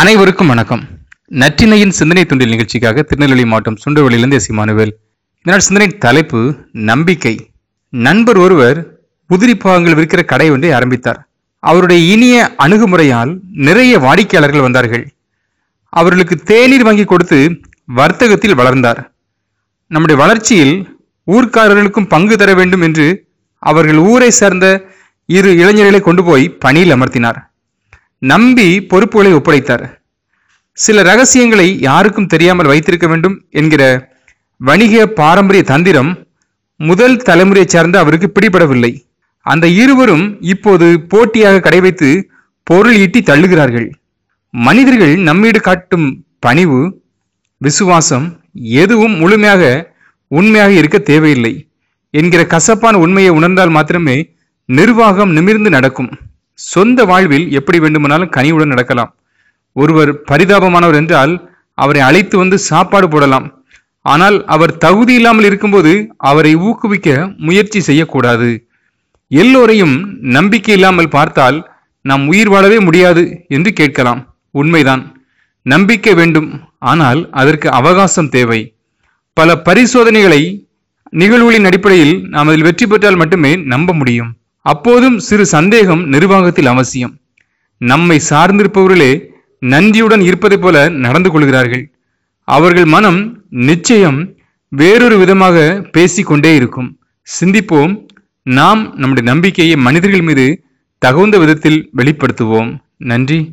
அனைவருக்கும் வணக்கம். நற்றினையின் சிந்தனை துண்டில் நிகழ்ச்சிக்காக திருநெல்வேலி மாவட்டம் சுண்டவெளியிலிருந்து எஸ். இமானுவேல் இதனால் சிந்தனை தலைப்பு நம்பிக்கை. நண்பர் ஒருவர் உதிரி பாகங்கள் விற்கிற கடை ஒன்றை ஆரம்பித்தார். அவருடைய இனிய அணுகுமுறையால் நிறைய வாடிக்கையாளர்கள் வந்தார்கள். அவர்களுக்கு தேநீர் வாங்கி கொடுத்து வர்த்தகத்தில் வளர்ந்தார். நம்முடைய வளர்ச்சியில் ஊர்க்காரர்களுக்கும் பங்கு தர வேண்டும் என்று அவர்கள் ஊரை சார்ந்த இரு இளைஞர்களை கொண்டு போய் பணியில் அமர்த்தினார். நம்பி பொறுப்புகளை ஒப்படைத்தார். சில ரகசியங்களை யாருக்கும் தெரியாமல் வைத்திருக்க வேண்டும் என்கிற வணிக பாரம்பரிய தந்திரம் முதல் தலைமுறையைச் சார்ந்த அவருக்கு பிடிபடவில்லை. அந்த இருவரும் இப்போது போட்டியாக கடைவைத்து பொருள் ஈட்டி தள்ளுகிறார்கள். மனிதர்கள் நம்மீடு காட்டும் பணிவு விசுவாசம் எதுவும் முழுமையாக உண்மையாக இருக்க தேவையில்லை என்கிற கசப்பான உண்மையை உணர்ந்தால் மாத்திரமே நிர்வாகம் நிமிர்ந்து நடக்கும். சொந்த வாழ்வில் எப்படி வேண்டுமானாலும் கனிவுடன் நடக்கலாம். ஒருவர் பரிதாபமானவர் என்றால் அவரை அழைத்து வந்து சாப்பாடு போடலாம். ஆனால் அவர் தகுதி இல்லாமல் இருக்கும்போது அவரை ஊக்குவிக்க முயற்சி செய்யக்கூடாது. எல்லோரையும் நம்பிக்கை இல்லாமல் பார்த்தால் நாம் உயிர் வாழவே முடியாது என்று கேட்கலாம். உண்மைதான். நம்பிக்கை வேண்டும். ஆனால் அதற்கு அவகாசம் தேவை. பல பரிசோதனைகளை நிகழ்வுகளின் அடிப்படையில் நாம் அதில் வெற்றி பெற்றால் மட்டுமே நம்ப முடியும். அப்போதும் சிறு சந்தேகம் நிர்வாகத்தில் அவசியம். நம்மை சார்ந்திருப்பவர்களே நன்றியுடன் இருப்பதைப் போல நடந்து கொள்கிறார்கள். அவர்கள் மனம் நிச்சயம் வேறொரு விதமாக பேசிக்கொண்டே இருக்கும். சிந்திப்போம். நாம் நம்முடைய நம்பிக்கையை மனிதர்கள் மீது தகுந்த விதத்தில் வெளிப்படுத்துவோம். நன்றி.